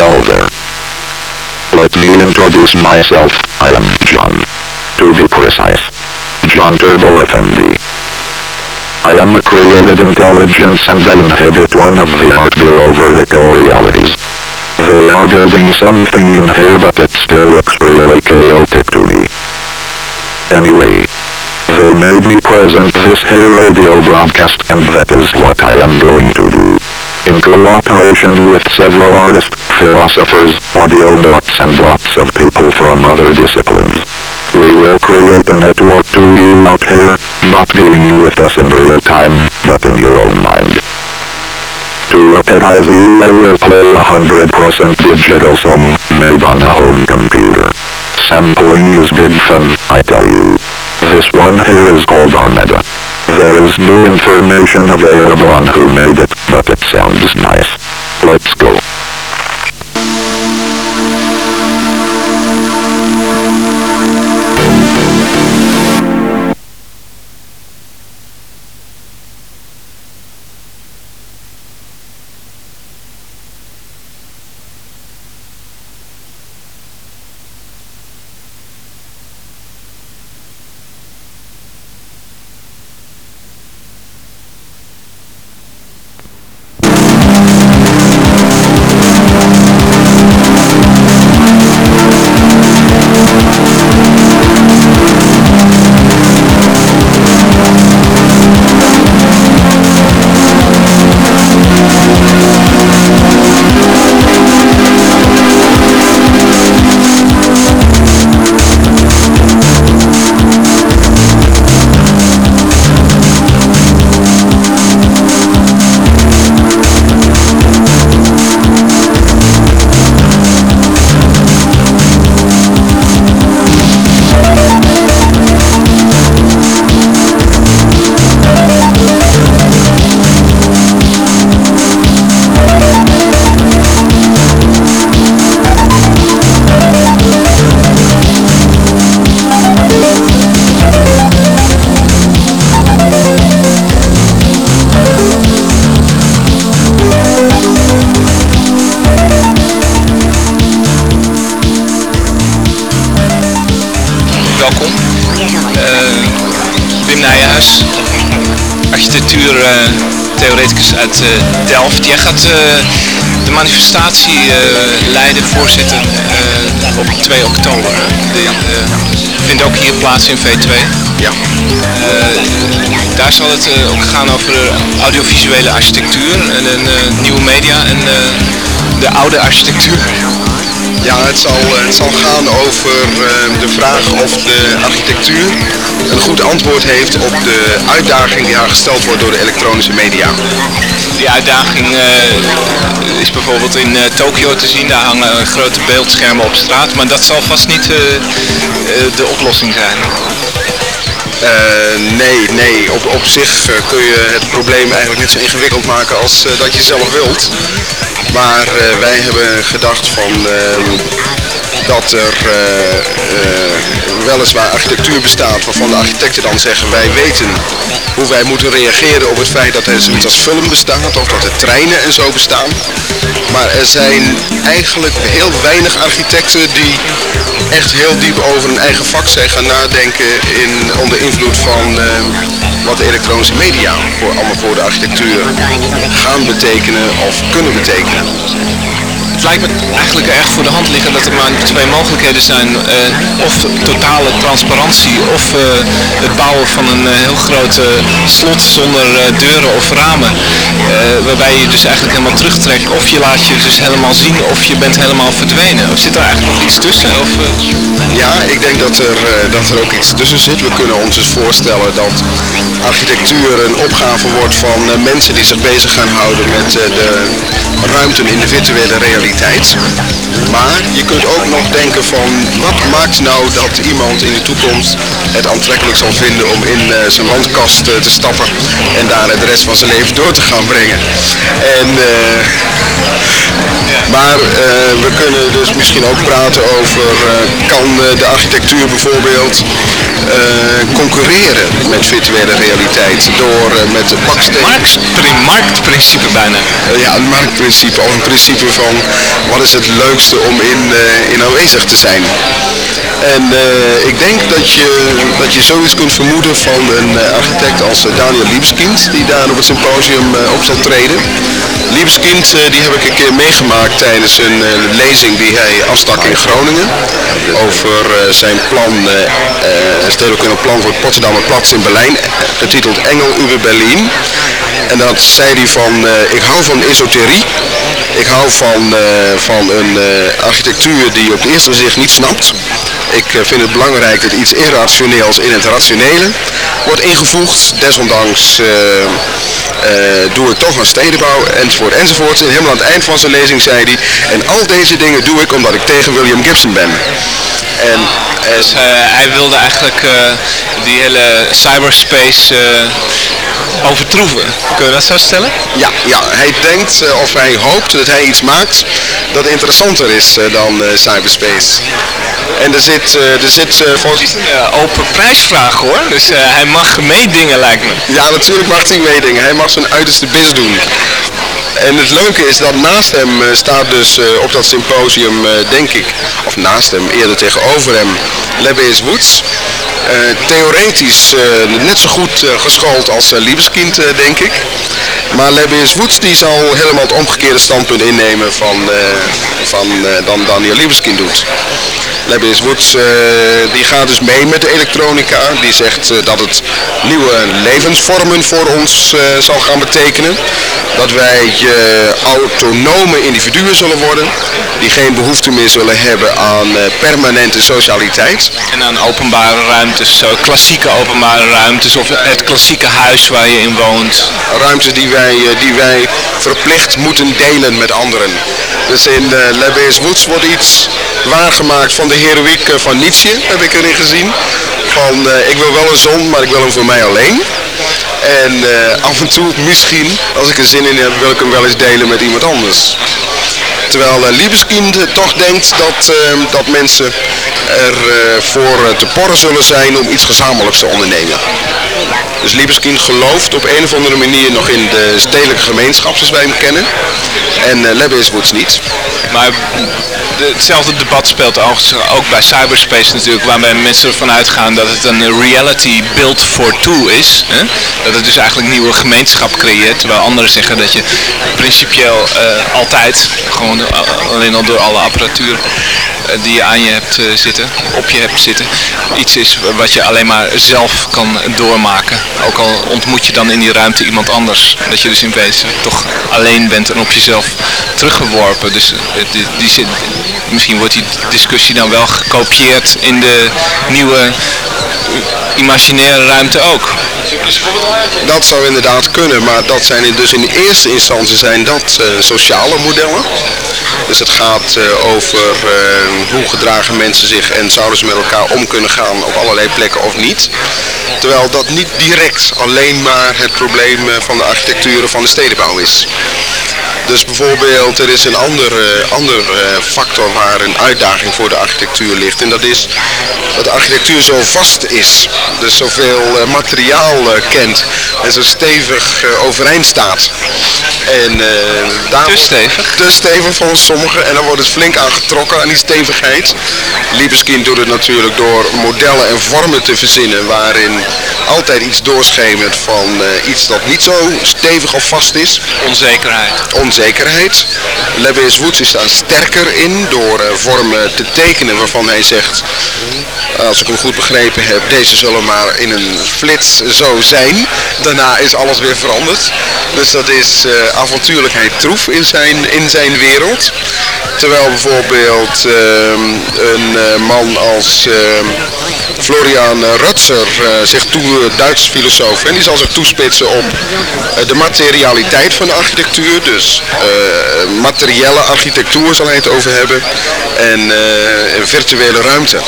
Helder. Let me introduce myself, I am John. To be precise, John Turbo FMD. I am a created intelligence and I inhabit one of the art below vertical realities. They are building something in here but it still looks really chaotic to me. Anyway, they made me present this here radio broadcast and that is what I am going to do. In cooperation with several artists, philosophers, audio bots and lots of people from other disciplines. We will create a network to you out here, not being with us in real time, but in your own mind. To repetize you, I will play a 100% digital song, made on a home computer. Sampling is big fun, I tell you. This one here is called Armada. There is no information available on who made it, but it sounds nice. Let's go. Uit eh, Delft. Jij gaat eh, de manifestatie eh, leiden, voorzitter, op 2 oktober. Vindt ook hier plaats in V2. Ja. daar zal het ook gaan over audiovisuele architectuur en een nieuwe media en de oude architectuur. Ja, het zal, eh, het zal gaan over eh, de vraag of de architectuur een goed antwoord heeft op de uitdaging die haar gesteld wordt door de elektronische media. Die uitdaging eh, is bijvoorbeeld in eh, Tokio te zien. Daar hangen grote beeldschermen op straat. Maar dat zal vast niet de oplossing zijn. Nee, nee, op, op zich kun je het probleem eigenlijk net zo ingewikkeld maken als dat je zelf wilt. Maar eh, wij hebben gedacht van ehm, dat er eh, eh, weliswaar architectuur bestaat waarvan de architecten dan zeggen wij weten hoe wij moeten reageren op het feit dat er zoiets als film bestaat of dat er treinen en zo bestaan. Maar er zijn eigenlijk heel weinig architecten die echt heel diep over hun eigen vak zijn gaan nadenken in, onder invloed van eh, wat de elektronische media voor, allemaal voor de architectuur gaan betekenen of kunnen betekenen. Het lijkt me eigenlijk erg voor de hand liggen dat er maar twee mogelijkheden zijn. eh, of totale transparantie of eh, het bouwen van een eh, heel groot eh, slot zonder deuren of ramen. waarbij je dus eigenlijk helemaal terugtrekt. Of je laat je dus helemaal zien of je bent helemaal verdwenen. Of zit er eigenlijk nog iets tussen? Of, Ja, ik denk dat er, dat er ook iets tussen zit. We kunnen ons dus voorstellen dat architectuur een opgave wordt van mensen die zich bezig gaan houden met de ruimten in de virtuele realiteit. Maar je kunt ook nog denken van wat maakt nou dat iemand in de toekomst het aantrekkelijk zal vinden om in eh, zijn landkast eh, te stappen en daar de rest van zijn leven door te gaan brengen. En, eh, Maar we kunnen dus misschien ook praten over, kan de architectuur bijvoorbeeld concurreren met virtuele realiteit door met de marktprincipe bijna. ja, een marktprincipe of een principe van wat is het leukste om in, in aanwezig te zijn. En ik denk dat je, dat je zoiets kunt vermoeden van een architect als Daniel Liebskind, die daar op het symposium op zal treden. Liebskind die heb ik een keer meegemaakt tijdens een lezing die hij afstak in Groningen over zijn plan, uh, stedelijk plan voor het Potsdamer Platz in Berlijn, getiteld Engel über Berlin. En dat zei hij van, ik hou van esoterie, ik hou van, van een architectuur die op het eerste gezicht niet snapt. Ik vind het belangrijk dat iets irrationeels in het rationele wordt ingevoegd. Desondanks doe ik toch een stedenbouw enzovoort enzovoort. En helemaal aan het eind van zijn lezing zei hij, en al deze dingen doe ik omdat ik tegen William Gibson ben. En, dus hij wilde eigenlijk die hele cyberspace overtroeven. Kun je dat zo stellen? Ja, ja hij denkt of hij hoopt dat hij iets maakt dat interessanter is dan cyberspace. En er zit, er zit volgens... Uh, open prijsvraag hoor, dus hij mag meedingen lijkt me. Ja, natuurlijk mag hij meedingen. Hij mag zijn uiterste best doen. En het leuke is dat naast hem staat dus op dat symposium, denk ik, of naast hem, eerder tegenover hem, Lebbeus Woods. theoretisch net zo goed geschoold als Liebeskind, denk ik. Maar Lebbeus Woods die zal helemaal het omgekeerde standpunt innemen van, van dan Daniel Liebeskind doet. Lebbeus Woods die gaat dus mee met de elektronica. Die zegt dat het nieuwe levensvormen voor ons zal gaan betekenen. Dat wij autonome individuen zullen worden. Die geen behoefte meer zullen hebben aan permanente socialiteit. En aan openbare ruimtes, zo klassieke openbare ruimtes of het klassieke huis waar je in woont. Ruimtes die wij, die wij verplicht moeten delen met anderen. Dus in uh, Woods wordt iets waargemaakt van de heroïek van Nietzsche, heb ik erin gezien. Van uh, ik wil wel een zon, maar ik wil hem voor mij alleen. En uh, af en toe misschien, als ik er zin in heb, wil ik hem wel eens delen met iemand anders. Terwijl uh, Liebeskind toch denkt dat, dat mensen ervoor voor te porren zullen zijn om iets gezamenlijks te ondernemen. Dus Liebeskind gelooft op een of andere manier nog in de stedelijke gemeenschap zoals wij hem kennen. En uh, Woods niet. Maar de, hetzelfde debat speelt ook bij cyberspace natuurlijk, waarbij mensen ervan uitgaan dat het een reality built for two is. Hè? Dat het dus eigenlijk nieuwe gemeenschap creëert, terwijl anderen zeggen dat je principieel uh, altijd, gewoon alleen al door alle apparatuur uh, die je aan je hebt zitten, op je hebt zitten, iets is wat je alleen maar zelf kan doormaken. Ook al ontmoet je dan in die ruimte iemand anders. Dat je dus in wezen toch alleen bent en op jezelf teruggeworpen. Dus die, die, misschien wordt die discussie dan wel gekopieerd in de nieuwe imaginaire ruimte ook. Dat zou inderdaad kunnen, maar dat zijn dus in eerste instantie zijn dat uh, sociale modellen. Dus het gaat uh, over uh, hoe gedragen mensen zich en zouden ze met elkaar om kunnen gaan op allerlei plekken of niet. Terwijl dat niet direct alleen maar het probleem van de architectuur van de stedenbouw is. Dus bijvoorbeeld, er is een andere, andere factor waar een uitdaging voor de architectuur ligt. En dat is dat de architectuur zo vast is. Dus zoveel materiaal kent en zo stevig overeind staat. En uh, daar te stevig? Te stevig volgens sommigen. En dan wordt het flink aangetrokken aan die stevigheid. Liebeskind doet het natuurlijk door modellen en vormen te verzinnen waarin altijd iets doorschemert van uh, iets dat niet zo stevig of vast is. Onzekerheid. Onzekerheid. Lebbeus Woods is daar sterker in door uh, vormen te tekenen waarvan hij zegt, als ik hem goed begrepen heb, deze zullen maar in een flits zo zijn. Daarna is alles weer veranderd. Dus dat is uh, avontuurlijkheid troef in zijn, in zijn wereld. Terwijl bijvoorbeeld uh, een uh, man als ehm, Florian Rutzer zich toe, Duits filosoof, en die zal zich toespitsen op de materialiteit van de architectuur. Dus materiële architectuur zal hij het over hebben. En een virtuele ruimte.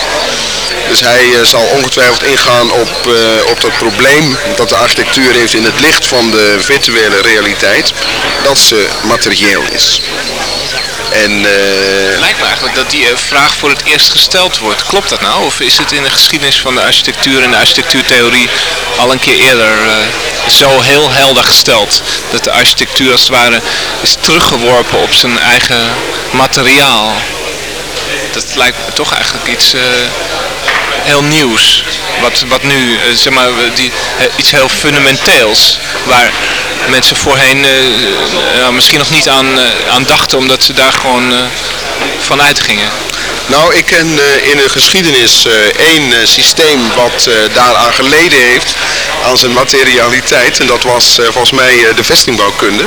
Dus hij uh, zal ongetwijfeld ingaan op, uh, op dat probleem dat de architectuur heeft in het licht van de virtuele realiteit, dat ze materieel is. En uh, lijkt me eigenlijk dat die vraag voor het eerst gesteld wordt. Klopt dat nou? Of is het in de geschiedenis van de architectuur en de architectuurtheorie al een keer eerder uh, zo heel helder gesteld? Dat de architectuur als het ware is teruggeworpen op zijn eigen materiaal. Dat lijkt me toch eigenlijk iets heel nieuws. Wat, wat nu, zeg maar, die, iets heel fundamenteels. Waar mensen voorheen uh, misschien nog niet aan, aan dachten omdat ze daar gewoon van uitgingen. Nou, ik ken in de geschiedenis één systeem wat daaraan geleden heeft aan zijn materialiteit. En dat was volgens mij de vestingbouwkunde.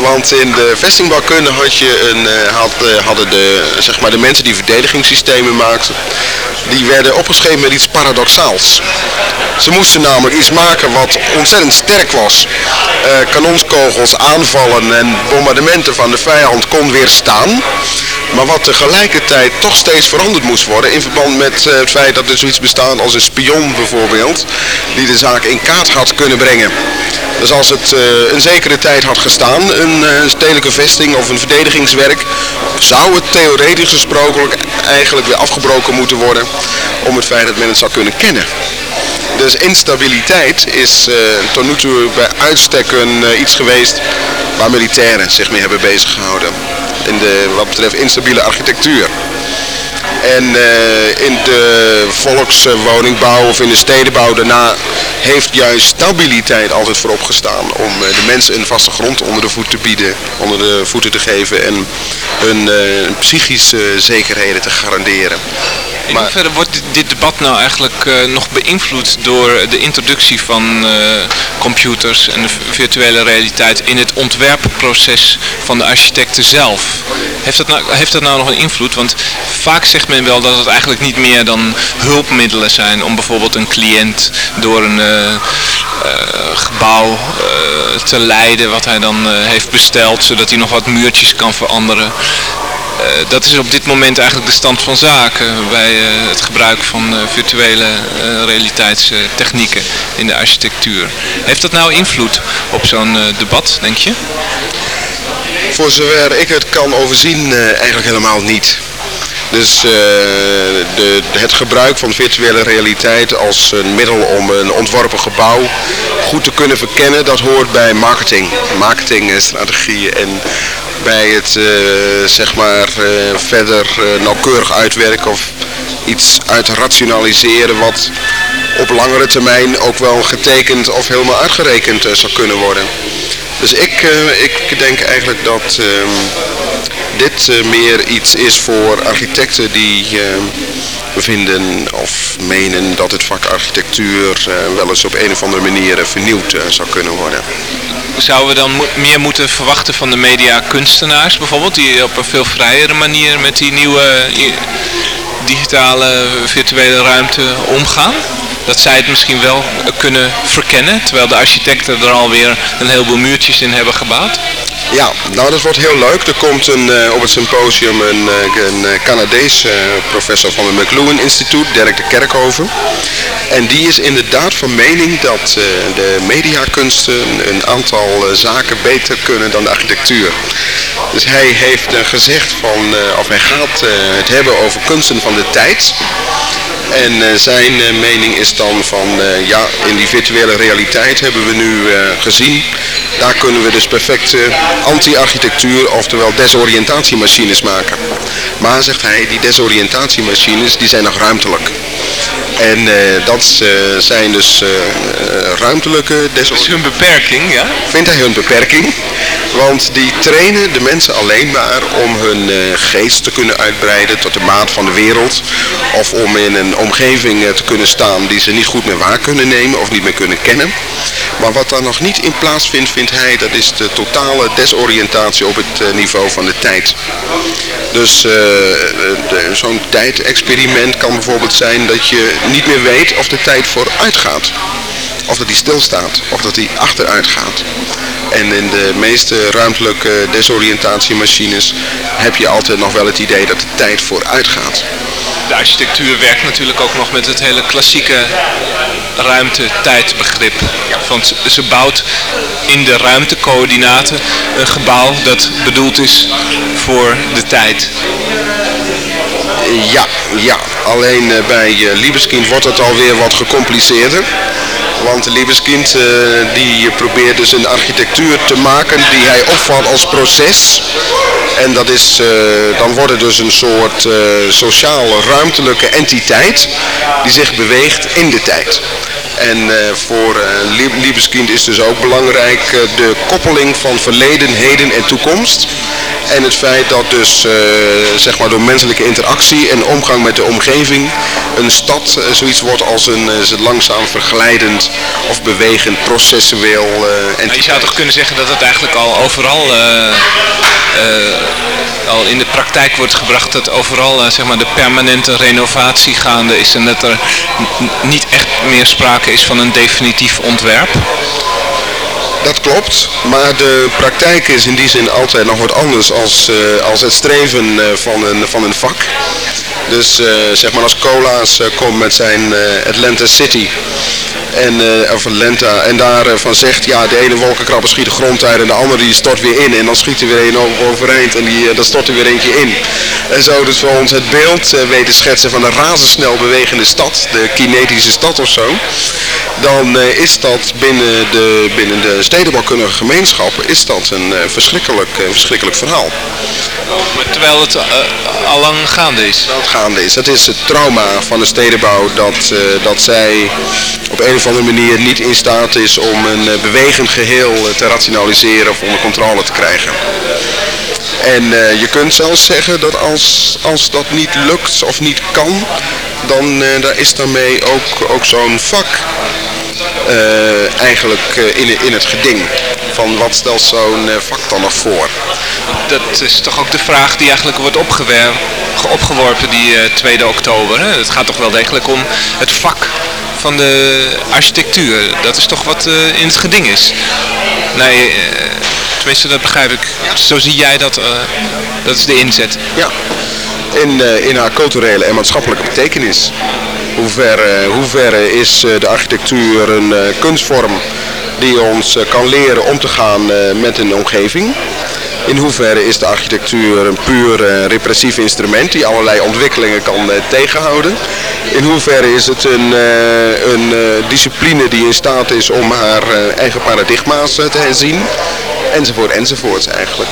Want in de vestingbouwkunde had je een, had, hadden de, zeg maar de mensen die verdedigingssystemen maakten, die werden opgeschreven met iets paradoxaals. Ze moesten namelijk iets maken wat ontzettend sterk was. Kanonskogels, aanvallen en bombardementen van de vijand kon weerstaan. Maar wat tegelijkertijd toch steeds veranderd moest worden in verband met uh, het feit dat er zoiets bestaat als een spion bijvoorbeeld. Die de zaak in kaart had kunnen brengen. Dus als het uh, een zekere tijd had gestaan, een stedelijke vesting of een verdedigingswerk, zou het theoretisch gesproken eigenlijk weer afgebroken moeten worden om het feit dat men het zou kunnen kennen. Dus instabiliteit is uh, tot nu toe bij uitstek een, uh, iets geweest waar militairen zich mee hebben bezig gehouden. In de, wat betreft instabiele architectuur. En uh, in de volkswoningbouw of in de stedenbouw daarna heeft juist stabiliteit altijd voorop gestaan. Om uh, de mensen een vaste grond onder de voet te bieden, onder de voeten te geven en hun uh, psychische zekerheden te garanderen. In maar, hoeverre wordt dit, debat nou eigenlijk uh, nog beïnvloed door de introductie van computers en de virtuele realiteit in het ontwerpproces van de architecten zelf? Heeft dat, nou, heeft dat nou nog een invloed? Want vaak zegt men wel dat het eigenlijk niet meer dan hulpmiddelen zijn om bijvoorbeeld een cliënt door een uh, gebouw te leiden wat hij dan heeft besteld, zodat hij nog wat muurtjes kan veranderen. Dat is op dit moment eigenlijk de stand van zaken bij het gebruik van virtuele realiteitstechnieken in de architectuur. Heeft dat nou invloed op zo'n debat, denk je? Voor zover ik het kan overzien, eigenlijk helemaal niet. Dus de, het gebruik van virtuele realiteit als een middel om een ontworpen gebouw goed te kunnen verkennen, dat hoort bij marketing. Marketingstrategieën en bij het uh, zeg maar verder nauwkeurig uitwerken of iets uitrationaliseren wat op langere termijn ook wel getekend of helemaal uitgerekend zou kunnen worden. Dus ik, ik denk eigenlijk dat ehm, dit meer iets is voor architecten die vinden of menen dat het vak architectuur wel eens op een of andere manier vernieuwd zou kunnen worden zouden we dan meer moeten verwachten van de media kunstenaars bijvoorbeeld, die op een veel vrijere manier met die nieuwe digitale virtuele ruimte omgaan? Dat zij het misschien wel kunnen verkennen, terwijl de architecten er alweer een heleboel muurtjes in hebben gebouwd? Ja, nou dat wordt heel leuk. Er komt een, uh, op het symposium een, uh, een uh, Canadees professor van het McLuhan Instituut, Dirk de Kerkhoven. En die is inderdaad van mening dat de mediakunsten een aantal zaken beter kunnen dan de architectuur. Dus hij heeft gezegd van, of hij gaat het hebben over kunsten van de tijd. En zijn mening is dan van, ja, in die virtuele realiteit hebben we nu gezien, daar kunnen we dus perfect anti-architectuur, oftewel desoriëntatiemachines maken. Maar, zegt hij, die desoriëntatiemachines die zijn nog ruimtelijk. En uh, dat uh, zijn dus uh, ruimtelijke desoriëntatie. hun beperking, ja? Vindt hij hun beperking. Want die trainen de mensen alleen maar om hun geest te kunnen uitbreiden tot de maat van de wereld. Of om in een omgeving te kunnen staan die ze niet goed meer waar kunnen nemen of niet meer kunnen kennen. Maar wat daar nog niet in plaatsvindt, vindt hij, dat is de totale desoriëntatie op het niveau van de tijd. Dus zo'n tijdexperiment kan bijvoorbeeld zijn dat je niet meer weet of de tijd vooruit gaat. Of dat die stilstaat, of dat die achteruit gaat. En in de meeste ruimtelijke desoriëntatiemachines heb je altijd nog wel het idee dat de tijd vooruit gaat. de architectuur werkt natuurlijk ook nog met het hele klassieke ruimte-tijdbegrip. Want ze bouwt in de ruimtecoördinaten een gebouw dat bedoeld is voor de tijd. Ja, ja. Alleen eh, bij uh, Liebeskind wordt het alweer wat gecompliceerder. Want Liebeskind uh, die probeert dus een architectuur te maken die hij opvat als proces. En dat is, dan wordt het dus een soort uh, sociale ruimtelijke entiteit die zich beweegt in de tijd. En uh, voor uh, Liebeskind is dus ook belangrijk uh, de koppeling van verleden, heden en toekomst. En het feit dat dus zeg maar door menselijke interactie en omgang met de omgeving een stad zoiets wordt als een langzaam verglijdend of bewegend processueel entiteit. Je zou toch kunnen zeggen dat het eigenlijk al overal al in de praktijk wordt gebracht dat overal zeg maar de permanente renovatie gaande is en dat er niet echt meer sprake is van een definitief ontwerp? Dat klopt, maar de praktijk is in die zin altijd nog wat anders als, uh, als het streven uh, van, een, van een vak. Dus zeg maar als Cola's komt met zijn Atlanta City en, uh, of Lenta, en daarvan uh, zegt, ja, de ene wolkenkrabber schiet de grond uit en de andere die stort weer in. En dan schiet er weer een overeind en die, uh, dan stort er weer eentje in. En zo dus voor ons het beeld weten schetsen van een razendsnel bewegende stad, de kinetische stad of zo. Dan is dat binnen de, binnen de stedenbouwkundige gemeenschappen is dat een verschrikkelijk, verschrikkelijk verhaal. Terwijl het al lang gaande is? Dat gaande is. Dat is het trauma van de stedenbouw dat, dat zij op een of andere manier niet in staat is om een uh, bewegend geheel uh, te rationaliseren of onder controle te krijgen. En uh, je kunt zelfs zeggen dat als, als dat niet lukt of niet kan, dan daar is daarmee ook, ook zo'n vak eigenlijk in, in het geding. Van wat stelt zo'n vak dan nog voor? Dat is toch ook de vraag die eigenlijk wordt opgeworpen die 2 oktober. Hè? Het gaat toch wel degelijk om het vak van de architectuur. Dat is toch wat uh, in het geding is. Nee, uh, tenminste dat begrijp ik. Zo zie jij dat, uh, dat is de inzet. Ja, in, in haar culturele en maatschappelijke betekenis. Hoe ver, hoe ver is de architectuur een kunstvorm die ons kan leren om te gaan met een omgeving? In hoeverre is de architectuur een puur uh, repressief instrument die allerlei ontwikkelingen kan uh, tegenhouden? In hoeverre is het een, uh, een discipline die in staat is om haar eigen paradigma's te herzien? Enzovoort, enzovoort eigenlijk.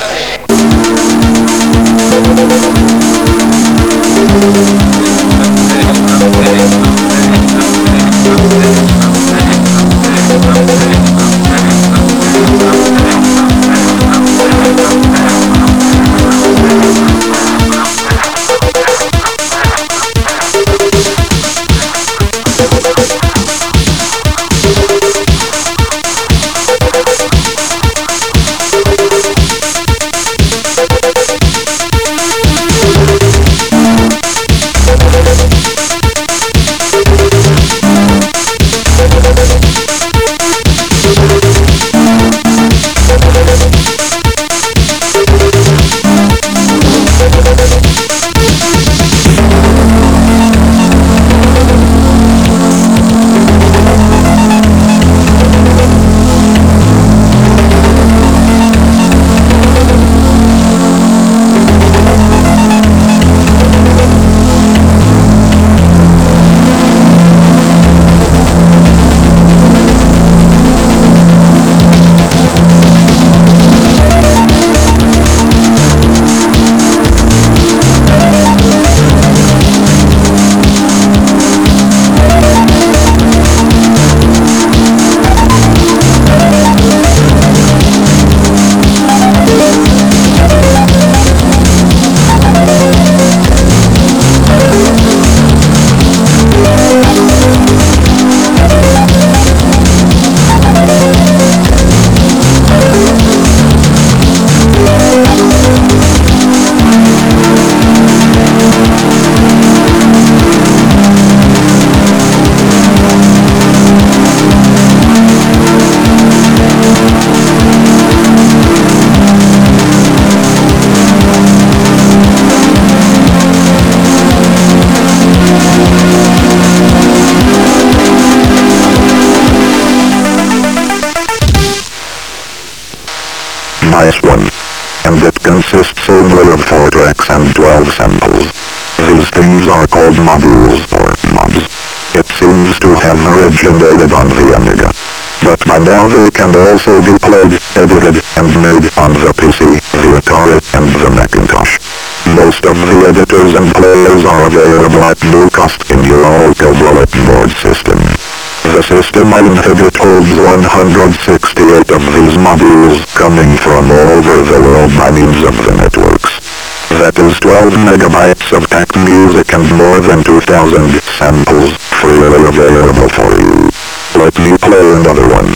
Nice one. And it consists only of 4 tracks and 12 samples. These things are called modules or mods. It seems to have originated on the Amiga. But by now they can also be played, edited, and made on the PC, the Atari, and the Macintosh. Most of the editors and players are available at no cost in your local bulletin board system. The system inhabit holds 168 of these modules coming from all over the world by means of the networks. That is 12 megabytes of tack music and more than 2,000 samples freely available for you. Let me play another one.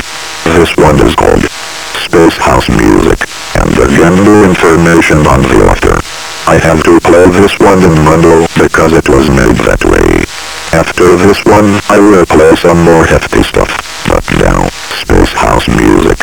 This one is called Space House Music, and again no information on the author. I have to play this one in mono because it was made that way. After this one, I will play some more hefty stuff. But now, Space House Music,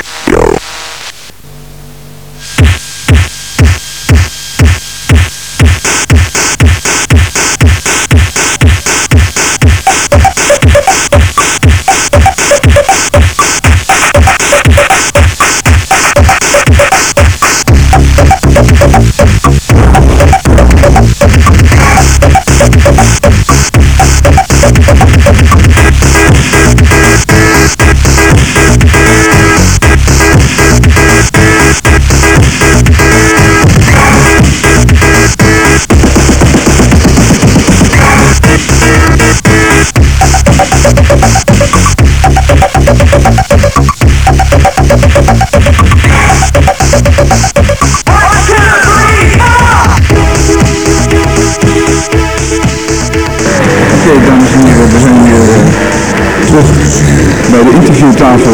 bij de interviewtafel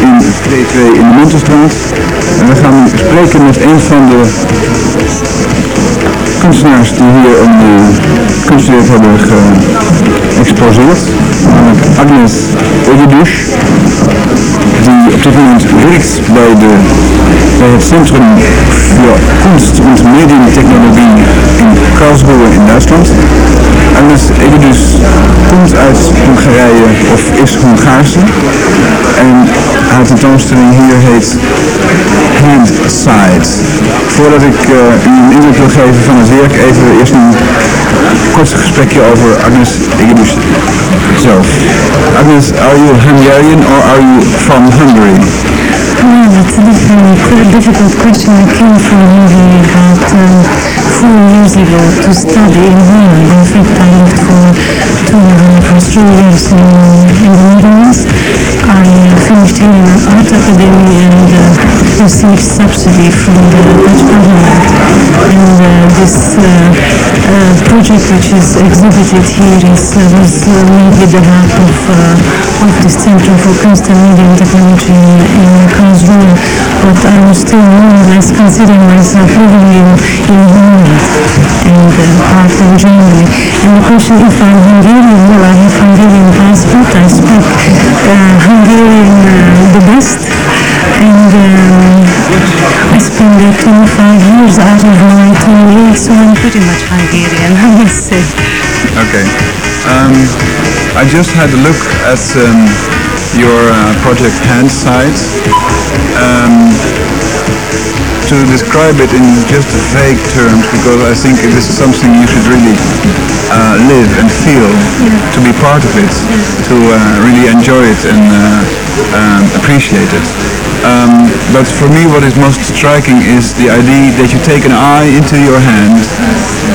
in T2 in de Montenstraat. En we gaan spreken met een van de kunstenaars die hier een uh, kunstwerk hebben geëxposeerd. Namelijk Agnes Egedus, die op dit moment werkt bij, de, het Centrum voor Kunst en Medientechnologie in Karlsruhe in Duitsland. Agnes Egedus komt uit Hongarije of is Hongaarse. En haar tentoonstelling hier heet Handside. Voordat ik uh, u een indruk wil geven van het werk, even eerst een kort gesprekje over Agnes Zelf. Agnes, are you Hungarian or are you from Hungary? Well, that's a difficult, difficult question. I came from Hungary about um, four years ago to study in Holland. In fact, I lived for two and a half or three years in, the. I finished in an art academy and uh, received subsidy from the Dutch government. And uh, this uh, uh, project which is exhibited here is, uh, was uh, made with the help of, uh, of the Center for Kunst Media and Technology in, in Karlsruhe. But I'm still more or less considering myself living in, in Holland uh, part of Germany. And the question if I'm Hungarian, well, I have Hungarian passport. I speak Hungarian the best. And I spent there 25 years out of my 28, so I'm pretty much Hungarian, I must say. Okay. Um, I just had a look at um, your uh, project Handsight. Um, to describe it in just vague terms, because I think this is something you should really uh, live and feel, to be part of it, to uh, really enjoy it and uh, um, appreciate it. Um, but for me what is most striking is the idea that you take an eye into your hand,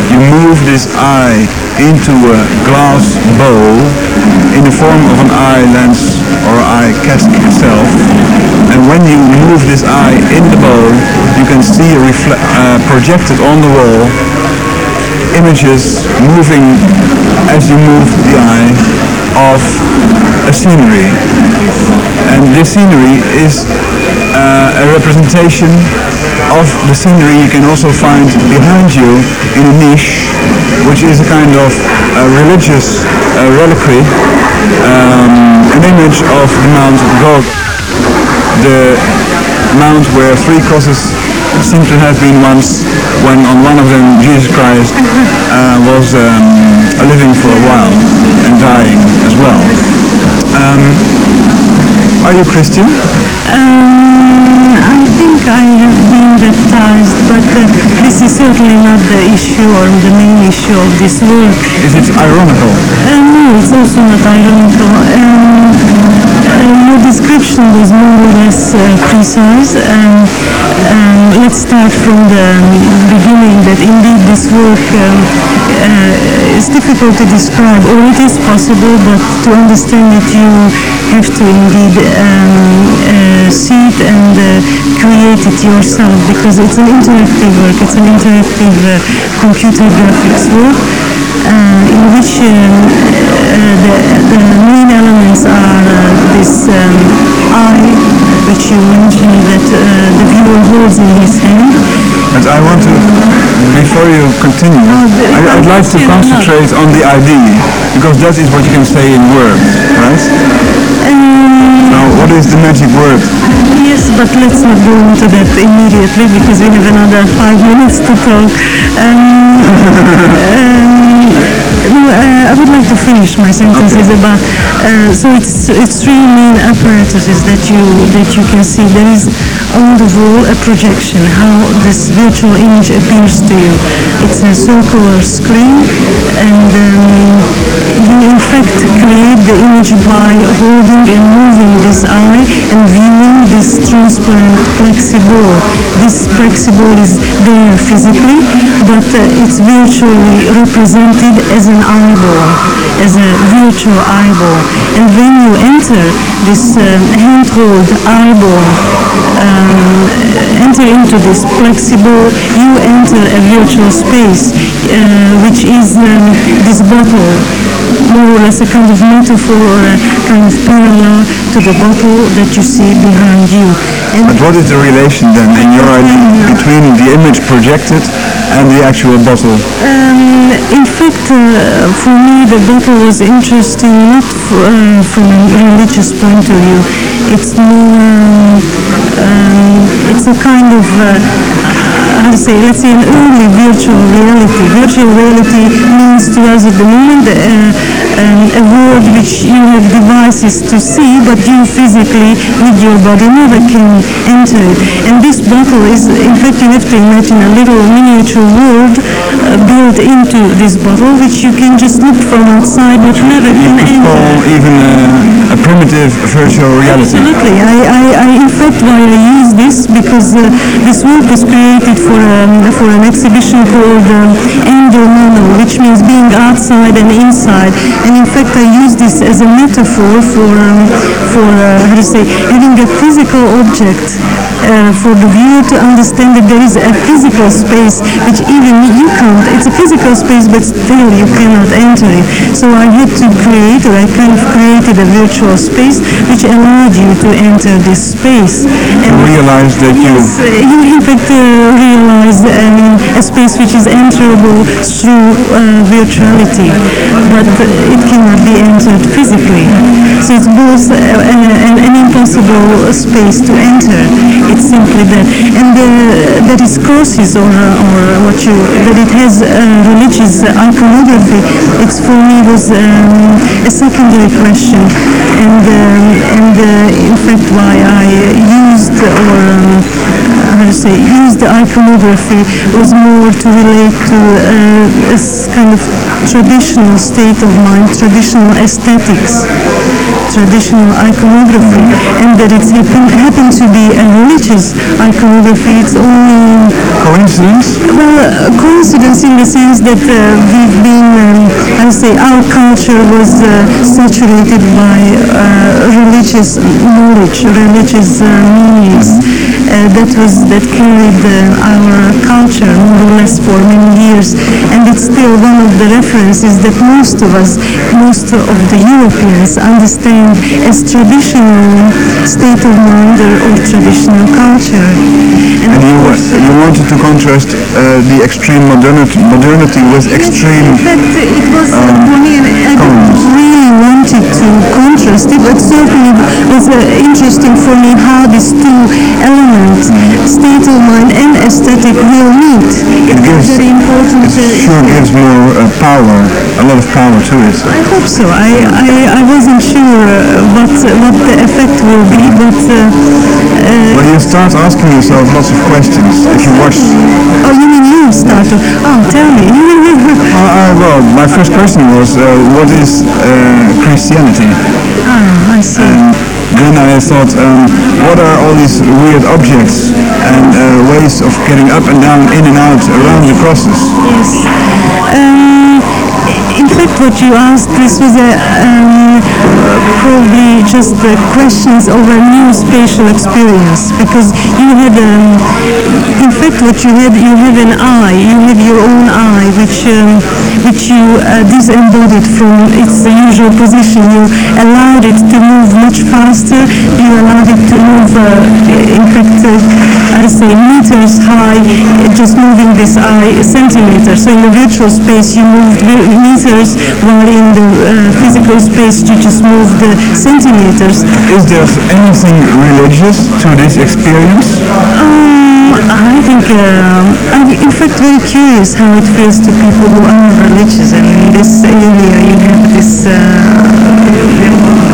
you move this eye into a glass bowl in the form of an eye lens or eye cask itself, and when you move this eye in the bowl, you can see refle- uh, projected on the wall images moving as you move the eye of a scenery. And this scenery is uh, a representation of the scenery you can also find behind you in a niche, which is a kind of religious uh, reliquary, um, an image of the Mount of Golgotha, the mount where three crosses seem to have been once when on one of them Jesus Christ uh, was um, living for a while and dying as well. Um, Are you Christian? Um, I think I have been baptized, but uh, this is certainly not the issue or the main issue of this work. Is it ironical? Uh, no, it's also not ironical. Um, your description was more or less uh, precise. Um, um, let's start from the beginning that indeed this work um, uh, is difficult to describe, or it is possible, but to understand it you have to indeed um, uh, see it and uh, create it yourself because it's an interactive work, it's an interactive uh, computer graphics work uh, in which um, the, the you mentioned that uh, the viewer holds in his hand. But I want to, before you continue, the- I, I'd like to concentrate on the ID, because that is what you can say in words, right? Now, what is the magic word? Yes, but let's not go into that immediately because we have another five minutes to talk. Um, um, no, uh, I would like to finish my sentences about. Uh, so it's it's three main apparatuses that you that you can see. There is on the wall a projection, how this virtual image appears to you. It's a circular screen, and um, you in fact create the image by holding and moving this eye and viewing this transparent plexiball. This plexiball is there physically, but uh, it's virtually represented as an eyeball, as a virtual eyeball. And when you enter this um, handhold eyeball, um, enter into this plexiball, you enter a virtual space, uh, which is um, this bottle, more or less a kind of metaphor or a kind of parallel to the bottle that you see behind you. And But what is the relation then, in your idea, between the image projected and the actual bottle? Um, in fact, uh, for me, the bottle was interesting not f- uh, from a religious point of view. It's more, um, it's a kind of, uh, how to say, let's say an early virtual reality. Virtual reality means to us at the moment uh, um, a world which you have devices to see, but you physically, with your body, never can enter it. And this bottle is, in fact, you have to imagine a little miniature world uh, built into this bottle, which you can just look from outside, but never can enter. even a, primitive virtual reality. Absolutely. I, I, I, in fact, why I use this because uh, this work was created for um, for an exhibition called um, Endo Nano, which means being outside and inside. And in fact, I use this as a metaphor for um, for uh, how to say having a physical object. Uh, for the viewer to understand that there is a physical space which even you can't, it's a physical space but still you cannot enter it. So I had to create, or I kind of created a virtual space which allowed you to enter this space. You realize that you, Yes, uh, you in fact uh, realize um, a space which is enterable through uh, virtuality, but it cannot be entered physically. So it's both uh, an, an impossible space to enter. It's simply that, and uh, that is crosses or or what you that it has uh, religious iconography. It's for me was um, a secondary question, and um, and uh, in fact why I used or um, how to say used the iconography was more to relate to uh, a s- kind of traditional state of mind, traditional aesthetics, traditional iconography, and that it's happen, happened to be a religious iconography. It's only coincidence? well, coincidence in the sense that uh, we've been, um, I say, our culture was uh, saturated by uh, religious knowledge, religious uh, meanings. Uh, that was that carried uh, our culture more or less for many years, and it's still one of the references that most of us, most of the Europeans, understand as traditional state of mind or, traditional culture. And, And you, course, you wanted to contrast uh, the extreme modernity, modernity with extreme... In fact, it was for I really wanted to contrast it, but certainly it was uh, interesting for me how these two elements, state of mind and aesthetic, will meet. It gives- was very important. Uh, sure gives more uh, power, a lot of power to it. I hope so. I, I, I wasn't sure uh, what what the effect will be, but uh, Well, you start asking yourself lots of questions if you watch. oh, you mean you started? Oh, tell me. Uh, uh, well, my first question was, uh, what is uh, Christianity? ah, I see. Then I thought, um, what are all these weird objects and uh, ways of getting up and down, in and out around the crosses? Yes. Um, in fact, what you asked, this was a, um, probably just the questions over a new spatial experience because you had, um, in fact, what you had, you have an eye, you have your own eye, which um, which you uh, disembodied from its usual position. You allowed it to move much faster. You allowed it to move, uh, in fact, uh, I say meters high, just moving this eye centimeters. So in the virtual space, you moved mi- meters, while in the uh, physical space, you just move the centimeters. Is there anything religious to this experience? Um, I think, um, I'm in fact very curious how it feels to people who are religious. And in this area, you have this uh,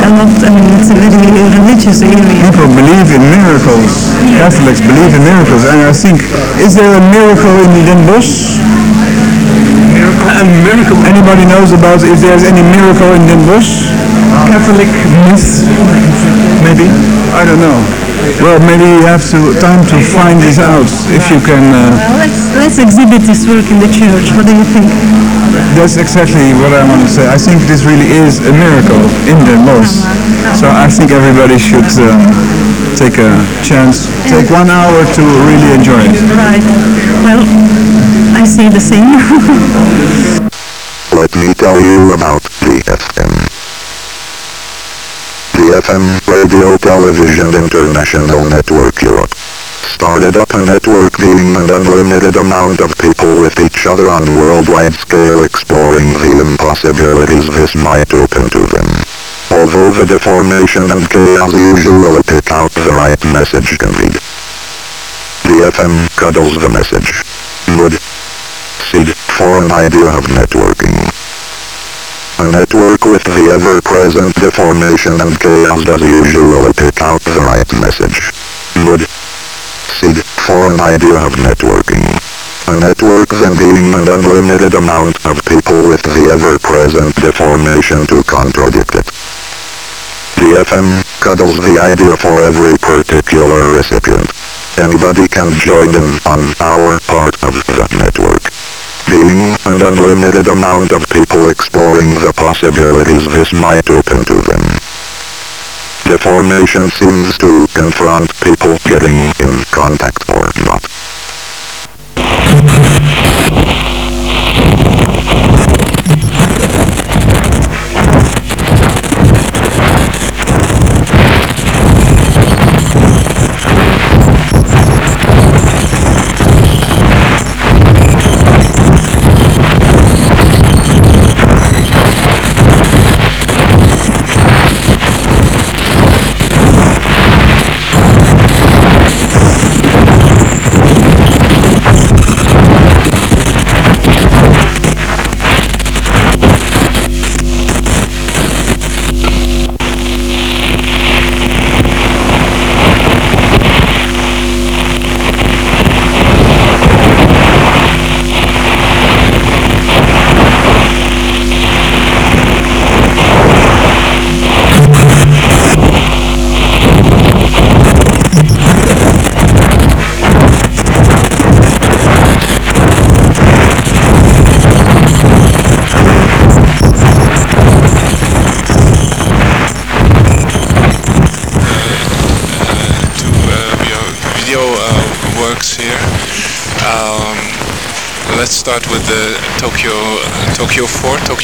a lot. I mean, it's a very religious area. People believe in miracles. Catholics believe in miracles, and I think, is there a miracle in the Den Bosch? A miracle. Anybody knows about if there's any miracle in Den Bosch? Catholic myth, maybe. I don't know. Well, maybe you have to time to find this out. If you can, uh, Well, let's let's exhibit this work in the church. What do you think? that's exactly what I want to say. I think this really is a miracle in the Bosch. So I think everybody should um, take a chance, take one hour to really enjoy it. Right. Well, I say the same. Let me tell you about the FM. The FM Radio Television International Network Europe started up a network dealing an unlimited amount of people with each other on worldwide scale exploring the impossibilities this might open to them. Although the deformation and chaos usually pick out the right message conveyed. The FM cuddles the message. Good seed for an idea of networking. A network with the ever-present deformation and chaos does usually pick out the right message. Good seed for an idea of networking. A network then being an unlimited amount of people with the ever-present deformation to contradict it. The FM cuddles the idea for every particular recipient. Anybody can join in on our part of the network. Being an unlimited amount of people exploring the possibilities this might open to them. Deformation seems to confront people getting in contact or not.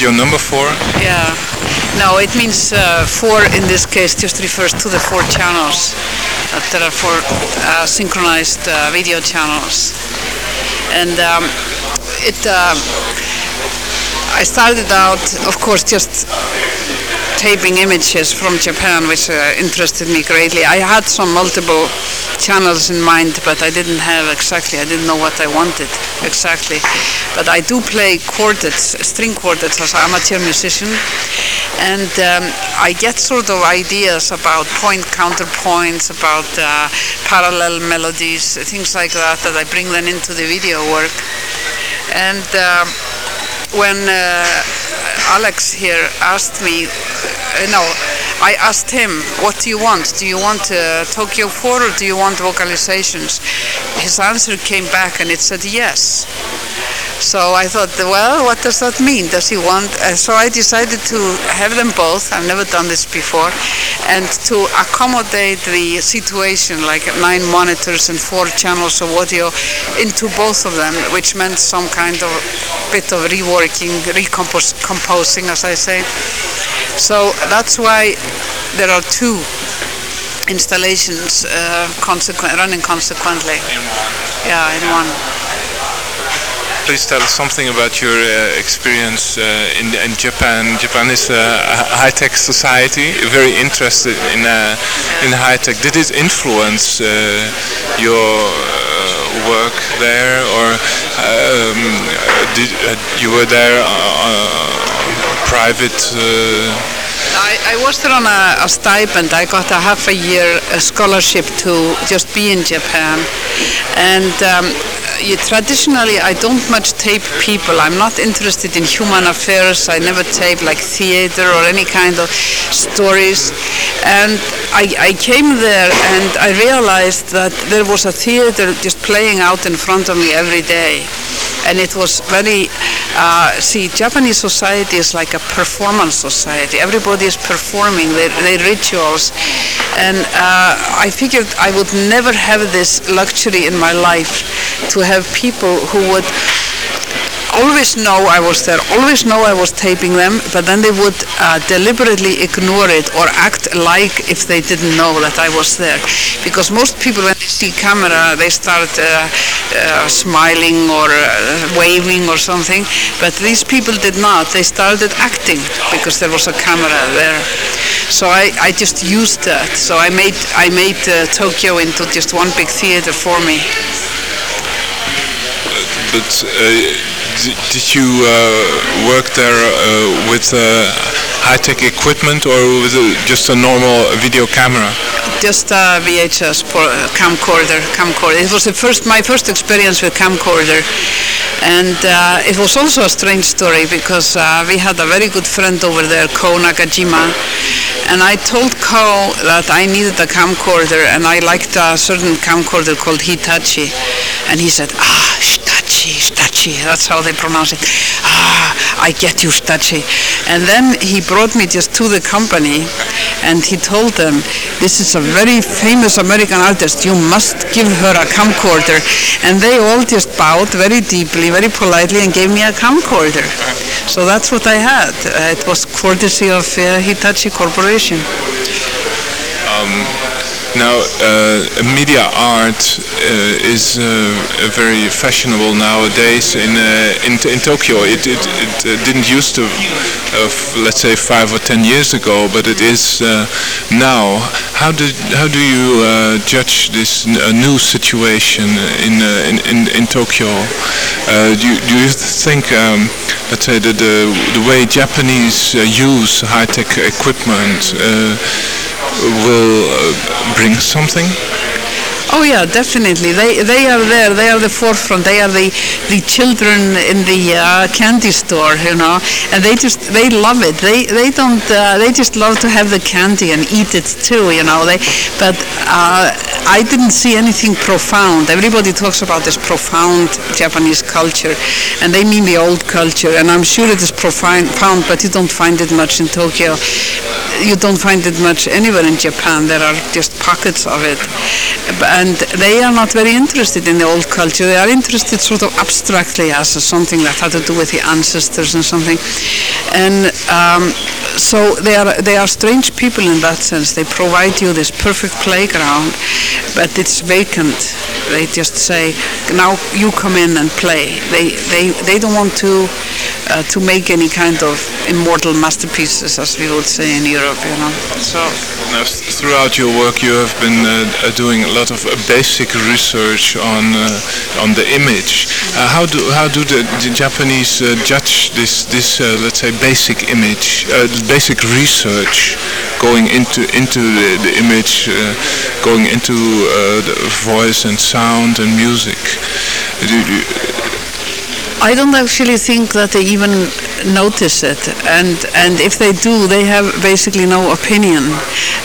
4, Tokyo number 4. Yeah. No, it means uh, four in this case just refers to the four channels. That there are four uh, synchronized uh, video channels. And um, it, uh, I started out, of course, just taping images from Japan, which uh, interested me greatly. I had some multiple channels in mind, but I didn't have exactly, I didn't know what I wanted exactly. But I do play quartets, string quartets as an amateur musician, and um, I get sort of ideas about point counterpoints, about uh, parallel melodies, things like that, that I bring then into the video work. And um, when uh, Alex here asked me, uh, no, I asked him, what do you want? Do you want uh, Tokyo 4 or do you want vocalizations? His answer came back and it said yes. So I thought, well, what does that mean? Does he want? Uh, so I decided to have them both. I've never done this before, and to accommodate the situation, like nine monitors and four channels of audio, into both of them, which meant some kind of bit of reworking, recomposing, as I say. So that's why there are two installations uh, running consequently. Yeah, in one please tell us something about your uh, experience uh, in, in, Japan. Japan is a high-tech society, very interested in uh, in high-tech. Did it influence uh, your uh, work there, or um, did you were there private? I, I, was there on a, a, stipend. I got a half a year scholarship to just be in Japan, and um, you, traditionally I don't much tape people. I'm not interested in human affairs. I never tape like theater or any kind of stories. And I, I came there and I realized that there was a theater just playing out in front of me every day and it was very uh, see Japanese society is like a performance society. Everybody is performing their, their rituals. And uh, I figured I would never have this luxury in my life to have people who would always know I was there, always know I was taping them, but then they would uh, deliberately ignore it or act like if they didn't know that I was there. Because most people, when they see camera, they start uh, uh, smiling or uh, waving or something, but these people did not. They started acting because there was a camera there. So I, I just used that. So I made, I made uh, Tokyo into just one big theater for me. But uh, did you uh, work there uh, with uh, high-tech equipment or was it just a normal video camera? Just a VHS camcorder. Camcorder. It was the first, my first experience with camcorder, and uh, it was also a strange story because uh, we had a very good friend over there, Ko Nakajima, and I told Ko that I needed a camcorder and I liked a certain camcorder called Hitachi, and he said, ah, Stachi, that's how they pronounce it. Ah, I get you, Stachi. And then he brought me just to the company and he told them, this is a very famous American artist, you must give her a camcorder. And they all just bowed very deeply, very politely and gave me a camcorder. So that's what I had. Uh, it was courtesy of uh, Hitachi Corporation. Um, now, uh, media art uh, is uh, very fashionable nowadays in uh, in, in, Tokyo. It, it, it uh, didn't used to, let's say, five or ten years ago, but it is now. How do how do you judge this new situation in in, in, in Tokyo? do, you, do you think, um, let's say, that the the way Japanese use high tech equipment will uh, bring something? Oh yeah, definitely. They they are there. They are the forefront. They are the the children in the uh, candy store, you know, and they just they love it. They they don't uh, they just love to have the candy and eat it too, you know. They but uh, I didn't see anything profound. Everybody talks about this profound Japanese culture, and they mean the old culture. And I'm sure it is profound, but you don't find it much in Tokyo. You don't find it much anywhere in Japan. There are just pockets of it and they are not very interested in the old culture. They are interested sort of abstractly as something that had to do with the ancestors and something. And um, so they are they are strange people in that sense. They provide you this perfect playground, but it's vacant. They just say, now you come in and play. They they they don't want to uh, to make any kind of immortal masterpieces, as we would say in Europe. You know, so. Now, throughout your work, you have been uh, doing a lot of basic research on uh, on the image. Uh, how do how do the, the Japanese uh, judge this this let's say basic image, basic research going into into the, the image, going into the voice and sound and music? Do, do, I don't actually think that they even notice it, and and if they do, they have basically no opinion.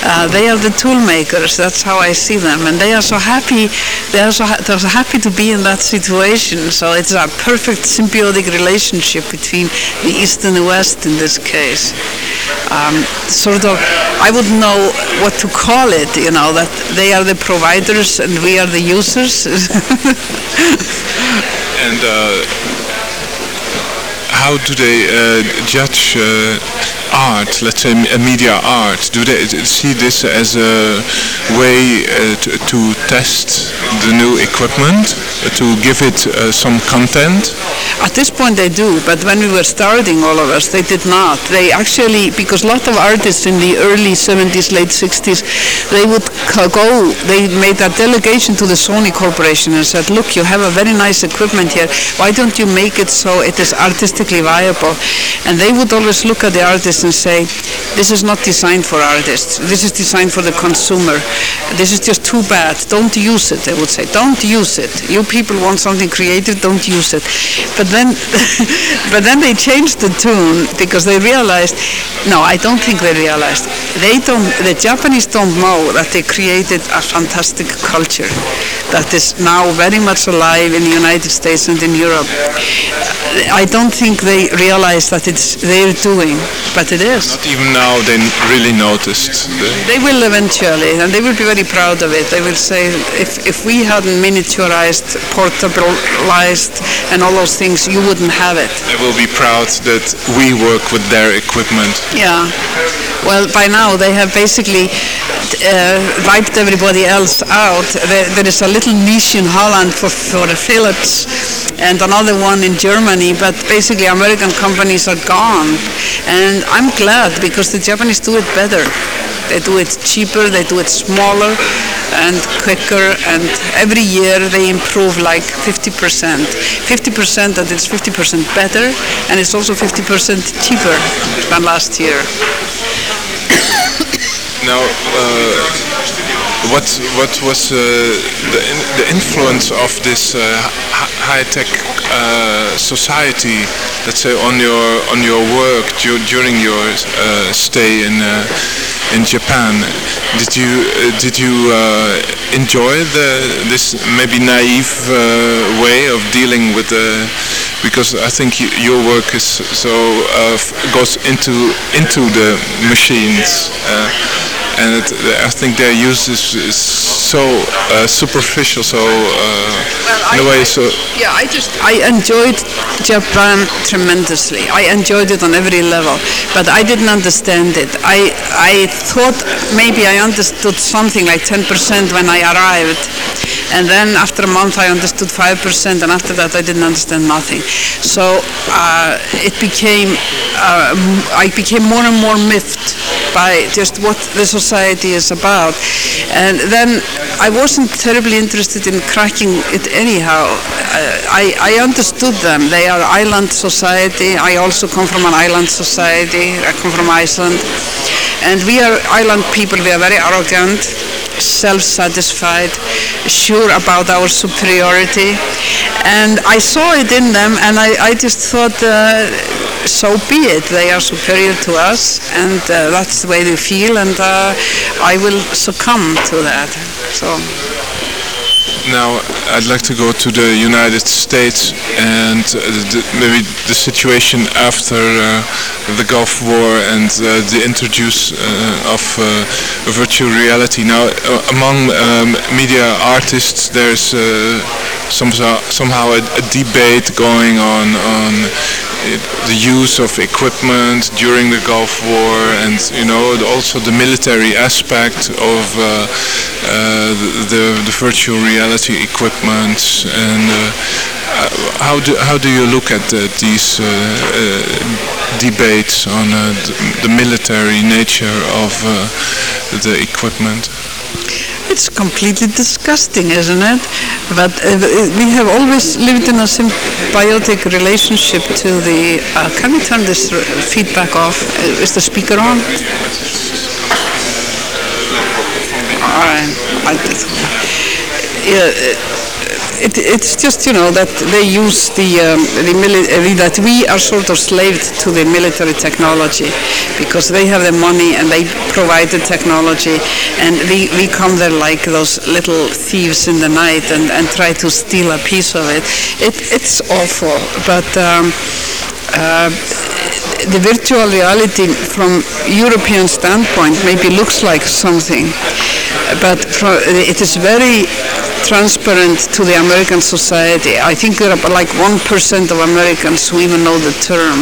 Uh, they are the tool makers. That's how I see them, and they are so happy. They are so, ha- they're so happy to be in that situation. So it's a perfect symbiotic relationship between the East and the West in this case. Um, sort of, I wouldn't know what to call it. You know that they are the providers and we are the users. and. Uh how do they uh, judge uh, art, let's say media art? Do they see this as a way uh, to, to, test the new equipment, uh, to give it some content? At this point they do, but when we were starting, all of us, they did not. They actually, because a lot of artists in the early 70s, late 60s, they would go, they made a delegation to the Sony Corporation and said, look, you have a very nice equipment here. Why don't you make it so it is viable? And they would always look at the artists and say, this is not designed for artists. This is designed for the consumer. This is just too bad. Don't use it, they would say. Don't use it. You people want something creative, don't use it. But then, but then they changed the tune because they realized, no, I don't think they realized. They don't, the Japanese don't know that they created a fantastic culture that is now very much alive in the United States and in Europe. I don't think they realize that it's their doing, but it is. Not even now they really noticed. They will eventually, and they will be very proud of it. They will say, if, if we hadn't miniaturized, portabilized, and all those things, you wouldn't have it. They will be proud that we work with their equipment. Yeah. Well, by now they have basically uh, wiped everybody else out. There, there is a little niche in Holland for, for the Philips and another one in Germany, but basically American companies are gone. And I'm glad because the Japanese do it better. They do it cheaper, they do it smaller and quicker, and every year they improve like 50%. 50% that it's 50% better, and it's also 50% cheaper than last year. Now, uh what what was uh, the in, the influence of this uh, high tech uh, society, let's say, on your on your work du during your uh, stay in uh, in Japan? Did you uh, did you enjoy the this maybe naive way of dealing with the because I think your work is so goes into into the machines and it, I think their use is, is so uh, superficial, so uh, well, in a way, so yeah. I just I enjoyed Japan tremendously. I enjoyed it on every level, but I didn't understand it. I I thought maybe I understood something like 10% when I arrived, and then after a month I understood 5%, and after that I didn't understand nothing. So uh, it became uh, I became more and more miffed by just what the society is about. And then I wasn't terribly interested in cracking it anyhow. Uh, I, I understood them. They are island society. I also come from an island society. I come from Iceland. And we are island people. We are very arrogant, self-satisfied, sure about our superiority. And I saw it in them and I, I just thought uh, so be it. They are superior to us, and uh, that's the way they feel, and uh, I will succumb to that. So. Now, I'd like to go to the United States and uh, the, maybe the situation after uh, the Gulf War and uh, the introduce of virtual reality. Now, among um, media artists, there's somehow, somehow a, a, debate going on on the use of equipment during the Gulf War and you know also the military aspect of uh, uh, the, the, virtual reality equipment and uh, how do how do you look at uh, these debates on the, military nature of the equipment? It's completely disgusting, isn't it? But uh, we have always lived in a symbiotic relationship to the. Uh, can we turn this feedback off? Uh, Is the speaker on? All right. Yeah, uh, it, it's just you know that they use the um, the military that we are sort of slaved to the military technology because they have the money and they provide the technology and we, we come there like those little thieves in the night and, and try to steal a piece of it. it it's awful, but. Um, uh, the virtual reality from European standpoint maybe looks like something, but it is very transparent to the American society. I think there are like 1% of Americans who even know the term.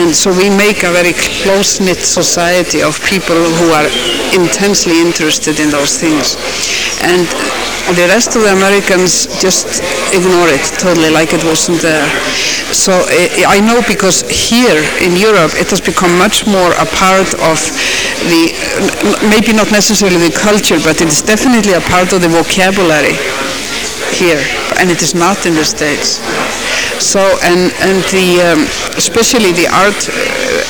And so we make a very close-knit society of people who are intensely interested in those things. And the rest of the Americans just ignore it totally like it wasn't there. So eh, I know because here in Europe it has become much more a part of the, maybe not necessarily the culture, but it is definitely a part of the vocabulary here, and it is not in the States. So, and, and the, um, especially the art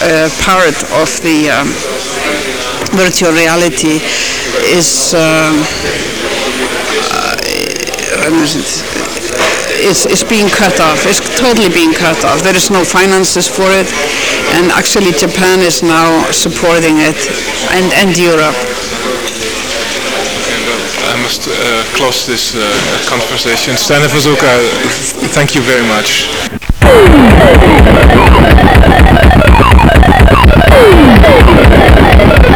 uh, part of the um, virtual reality is, um, is it? is, is being cut off. It's totally being cut off. There is no finances for it, and actually Japan is now supporting it, and, and Europe. I must uh, close this uh, conversation. Steina Vasulka, thank you very much.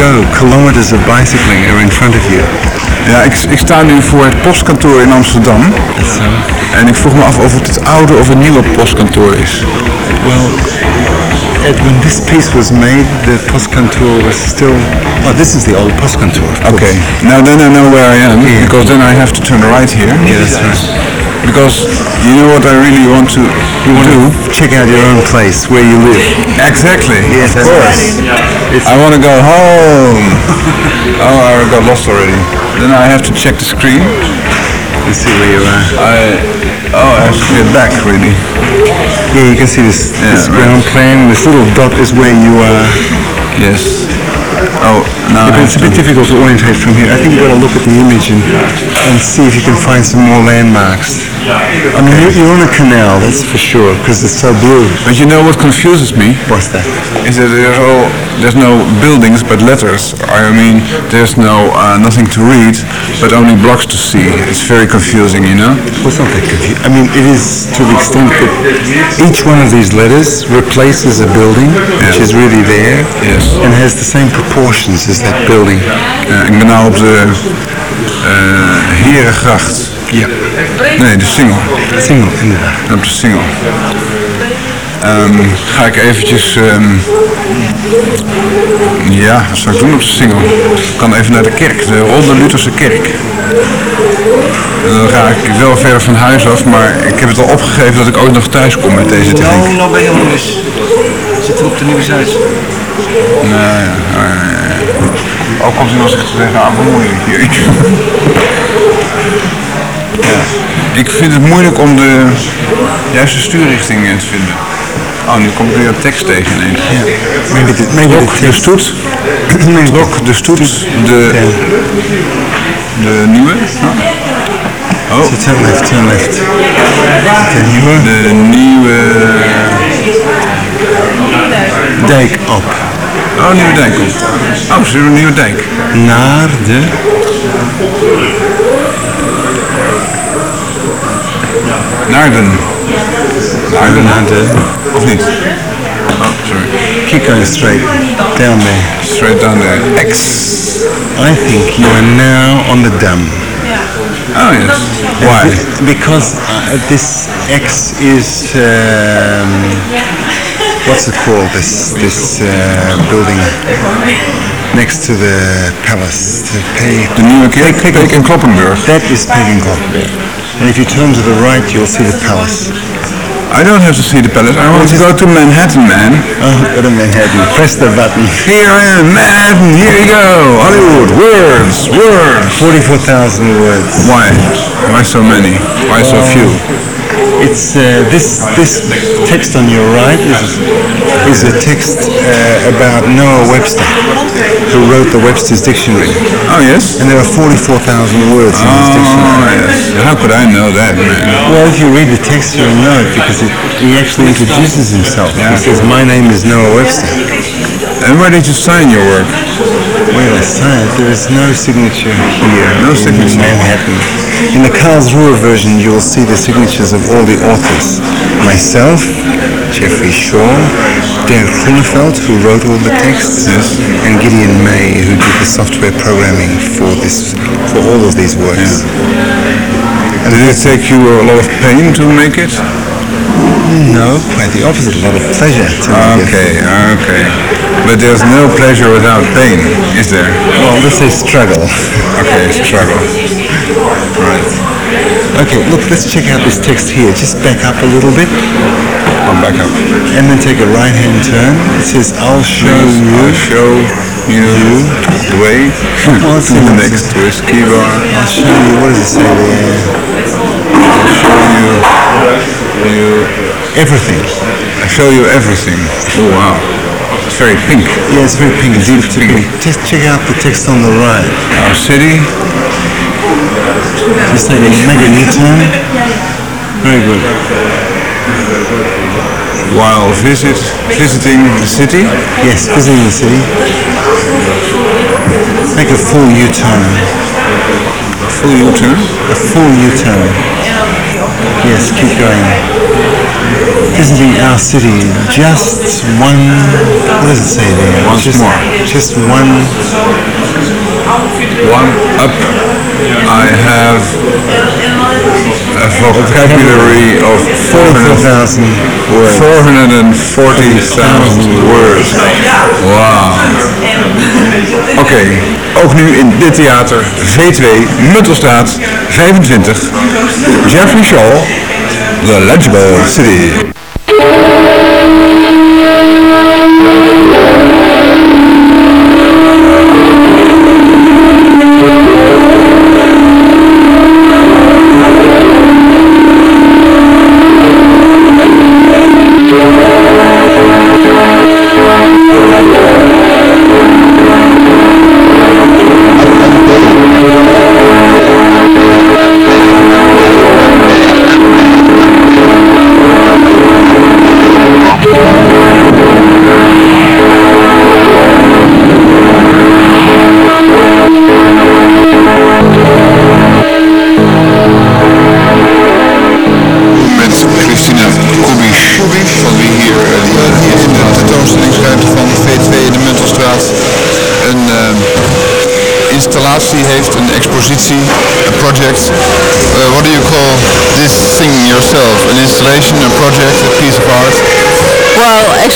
go. Kilometers of bicycling are in front of you. Ja, ik, ik sta nu voor het postkantoor in Amsterdam. En ik vroeg me af of het het oude of het nieuwe postkantoor is. well, when this piece was made, the postkantoor was still... Oh, this is the old course. Okay, now then I know where I am, Yeah. because then I have to turn right here. Yeah, that's right. Because you know what I really want to You want do? to check out your own place, where you live. Exactly, Yes, of course. right. I want to go home. oh, I got lost already. Then I have to check the screen. You see where you are. I oh, I have to get back really. Yeah, you can see this, this right. ground plan. This little dot is where you are. Yes. Oh, now Yeah, it's a bit difficult to orientate from here. I think you've got to look at the image and, and see if you can find some more landmarks. I mean, you're, you're on a canal, that's for sure, because it's so blue. But you know what confuses me? What's that? Is that there's all there's no buildings but letters. I mean, there's no uh, nothing to read, but only blocks to see. It's very confusing, you know. Well, it's not that confusing. I mean, it is to the extent that each one of these letters replaces a building, which is really there, Yes. and has the same proportions as that building. Ja, ik ben nou op de uh, Herengracht. Ja. Nee, de Singel. Single, inderdaad. Op de Singel. Ehm, ga ik eventjes, ehm, ja, wat zou ik doen op de single? Ik kan even naar de kerk, de Ronde Lutherse kerk. En dan ga ik wel ver van huis af, maar ik heb het al opgegeven dat ik ook nog thuis kom met deze techniek. Nou, nou ben je mis. Zitten we op de Nieuwe. Nou ja, nou ja, ja, ja. Ook komt iemand zich te zeggen, ah, bemoeien hier. ja. Ik vind het moeilijk om de juiste stuurrichting te vinden. Oh, nu kom ik weer een tekst tegen ineens. Maybe Blok, de stoet. Blok, de stoet, de, de nieuwe. Oh, left, turn left. De nieuwe de nieuwe dijk op. Oh, nieuwe dijk komt. Oh, ze doen een nieuwe dijk. Naar de... Naarden. Naarden. Naar de... Of niet? Oh, sorry. Keep going straight. Down there. Straight down there. X. I think you are now on the dam. Oh, yes. Why? Because uh, this X is um, what's it called? This this uh, building next to the palace. The Pe- nieuwe kerk, Peek en Cloppenburg. that is Peginklop. And if you turn to the right, you'll see the palace. I don't have to see the palace. I want to go to Manhattan, man. Oh, go to Manhattan. Press the button. Here I am, Manhattan. Here you go. Hollywood. Words. Words. Forty-four thousand words. Why? Why so many? Why so few? It's uh, this this text on your right is is a text uh, about Noah Webster, who wrote the Webster's Dictionary, Oh, yes? and there are forty-four thousand words in this dictionary. Oh, yes. How could I know that, man? Well, if you read the text, you'll know it because it, he actually introduces himself. He says, "My name is Noah Webster." And where did you sign your work? Where I sign there is no signature here No in signature. Manhattan. In the Karlsruhe version, you will see the signatures of all the authors. Myself, Jeffrey Shaw, Dirk Groeneveld, who wrote all the texts, and Gideon May, who did the software programming for this, for all of these works. And did it take you a lot of pain to make it? No, quite the opposite, a lot of pleasure it. Okay, okay. But there's no pleasure without pain, is there? Well, this is struggle. Okay, struggle. Right. Okay, look, let's check out this text here. Just back up a little bit. I'll back up. and then take a right hand turn. It says, I'll show I'll you. show you the way Well, let's to the next whiskey bar. I'll show you. What does it say there? I'll show you, you, Everything. I show you everything. Oh wow, it's very pink. Yeah, it's very pink. Deep pink. Just check out the text on the right. Our city, Just take a, make a U-turn. Very good. while visit visiting the city. Yes, visiting the city. Make a full U-turn. Full U-turn. A full U-turn. Yes, keep going. Visiting our city. Just one. What does it say there? Once just, more. Just one. One up. I have a vocabulary of 4,000 words. 440,000 words. Wauw. Oké, ook nu in dit theater V2, Muntelstraat 25, Jeffrey Shaw, The Legible City.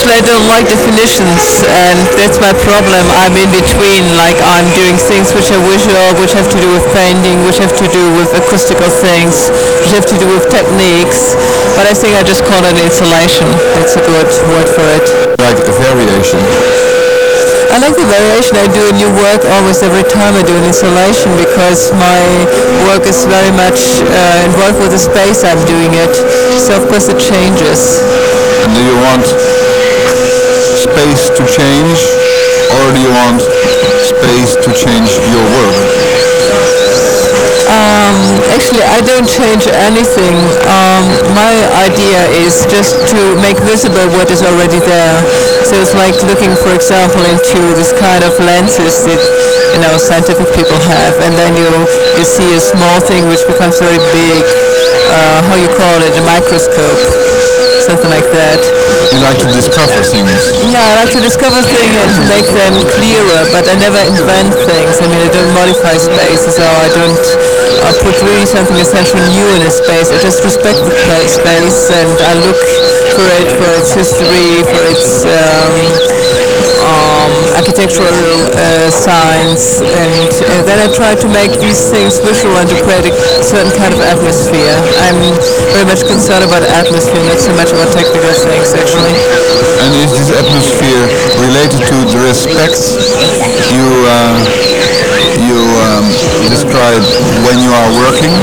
Actually, I don't like definitions, and that's my problem. I'm in between. Like I'm doing things which are visual, which have to do with painting, which have to do with acoustical things, which have to do with techniques. But I think I just call it installation. That's a good word for it. Like a variation. I like the variation. I do a new work almost every time I do an installation because my work is very much uh, involved with the space I'm doing it. So of course it changes. And do you want space to change or do you want space to change your work? Um, actually, I don't change anything. Um, my idea is just to make visible what is already there. So it's like looking, for example, into this kind of lenses that you know scientific people have, and then you you see a small thing which becomes very big. Uh, how you call it? A microscope, something like that. You like to discover things. Yeah, I like to discover things and to make them clearer, but I never invent things. I mean, I don't modify spaces, or I don't I put really something essentially new in a space. I just respect the pla- space and I look for it for its history, for its um, um, architectural uh, science, and uh, then I try to make these things visual and to create a certain kind of atmosphere. I'm very much concerned about atmosphere, not so much about technical things, actually. And is this atmosphere related to the respect you uh, you um, describe when you are working?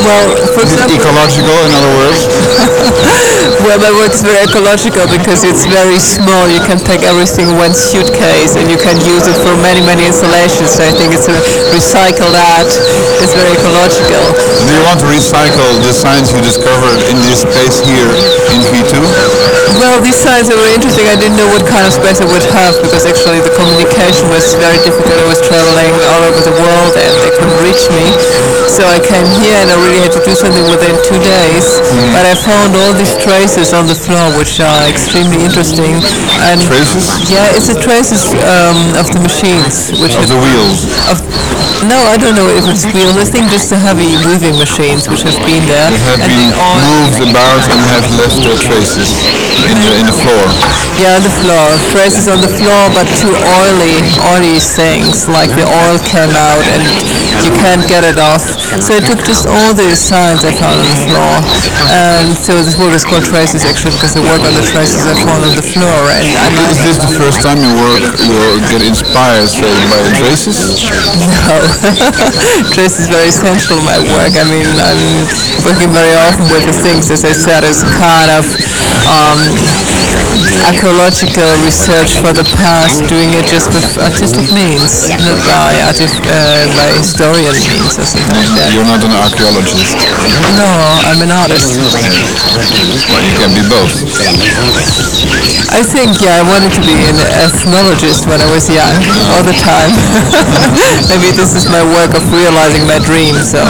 Well, for Is it example, ecological, in other words? well, my work very ecological because it's very small. You can pack everything in one suitcase and you can use it for many, many installations. So I think it's a recycled art. It's very ecological. Do you want to recycle the science you discovered in this space here in V2? Well, these signs are very interesting. I didn't know what kind of space I would have because actually the communication was very difficult. I was traveling all over the world and they couldn't reach me. So I came here and I really had to do something within two days. But I found all these traces on the floor which are extremely interesting. And Traces? Yeah, it's the traces um, of the machines. Which Of the wheels? Of, no, I don't know if it's wheels. I think just the heavy moving machines which have been there. They have and been moved about and have left their traces in the, in the floor. Yeah, on the floor. Traces on the floor, but too oily, oily things, like the oil came out and you can't get it off. So I took just all the signs I found on the floor. And so this work is called traces actually because the work on the traces I found on the floor. And I Is this the first time you work, you get inspired by traces? No. Trace is very central in my work. I mean, I'm working very often with the things, as I said, as kind of um, archaeological research for the past, doing it just with artistic means, not by, artif- uh, by historian means or something like that. You're not an archaeologist. No, I'm an artist. Well, you can be both. I think, yeah, I wanted to be an ethnologist when I was young, all the time. Maybe this is my work of realizing my dream, so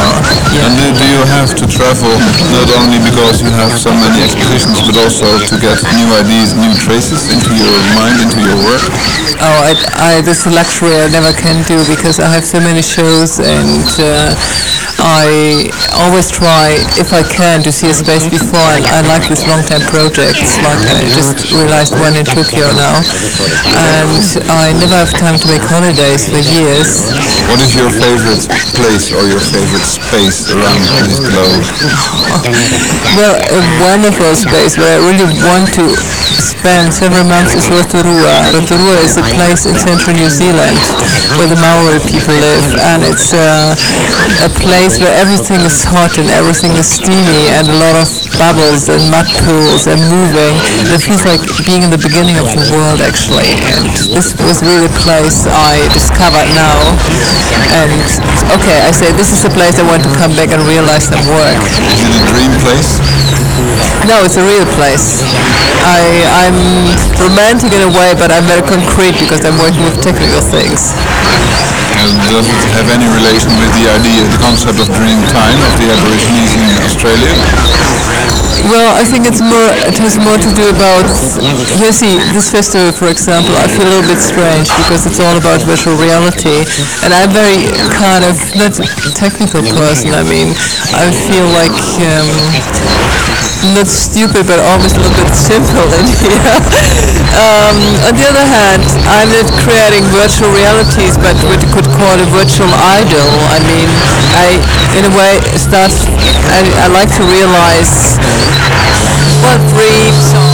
yeah. And do, you have to travel not only because you have so many expositions, but also to get new ideas, new traces into your mind, into your work? Oh, I, I, this is a luxury I never can do because I have so many shows and uh, I always try, if I can, to see a space before. And I like these long-term projects, like I just realized one in Tokyo now. And I never have time to make holidays for years. What is your favorite place or your favorite space around this globe? Well, a wonderful space where I really want to spend several months is Rotorua. Rotorua is a place in central New Zealand where the Maori people live and it's uh, a place where everything is hot and everything is steamy and a lot of bubbles and mud pools and moving. It feels like being in the beginning of the world actually and this was really a place I discovered now and okay, I say this is a place I want to come back and realize some work. Is it a dream place? No, it's a real place. I, I'm romantic in a way, but I'm very concrete because I'm working with technical things. And does it have any relation with the idea, the concept of dream time of the Aborigines in Australia? Well, I think it's more. It has more to do about. You see, this festival, for example, I feel a little bit strange because it's all about virtual reality, and I'm very kind of not technical person. I mean, I feel like um, not stupid, but almost a little bit simple in here. um, on the other hand, I'm not creating virtual realities, but what you could call a virtual idol. I mean, I, in a way, start. I, I like to realize what dreams.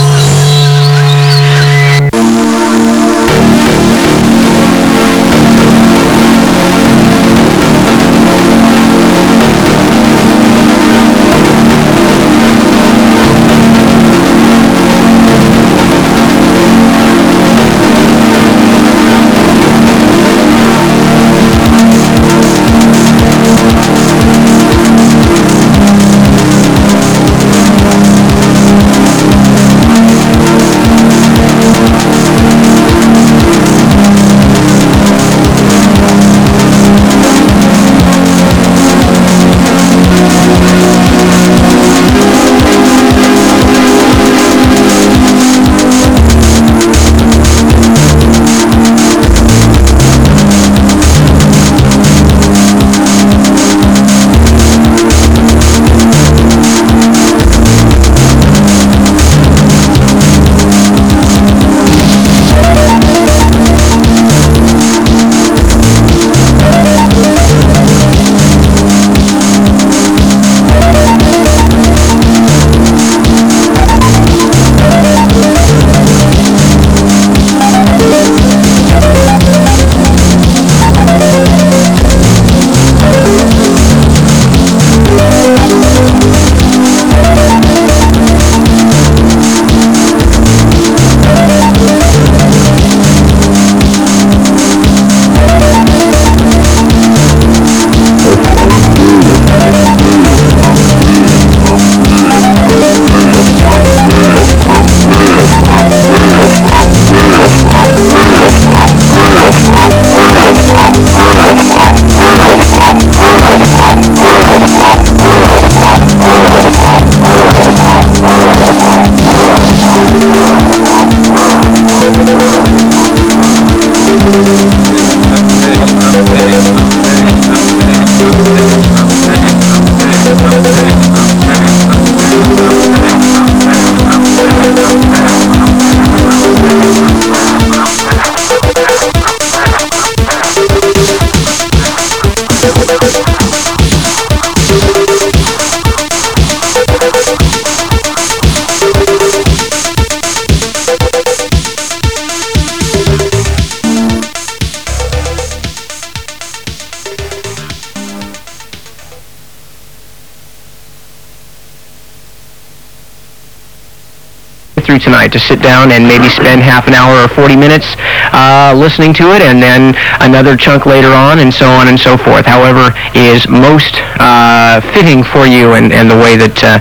Tonight to sit down and maybe spend half an hour or 40 minutes uh, listening to it and then another chunk later on and so on and so forth. However is most uh, fitting for you and, and the way that uh,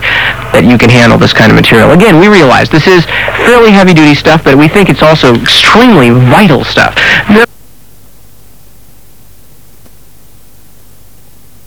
that you can handle this kind of material. Again, we realize this is fairly heavy duty stuff, but we think it's also extremely vital stuff.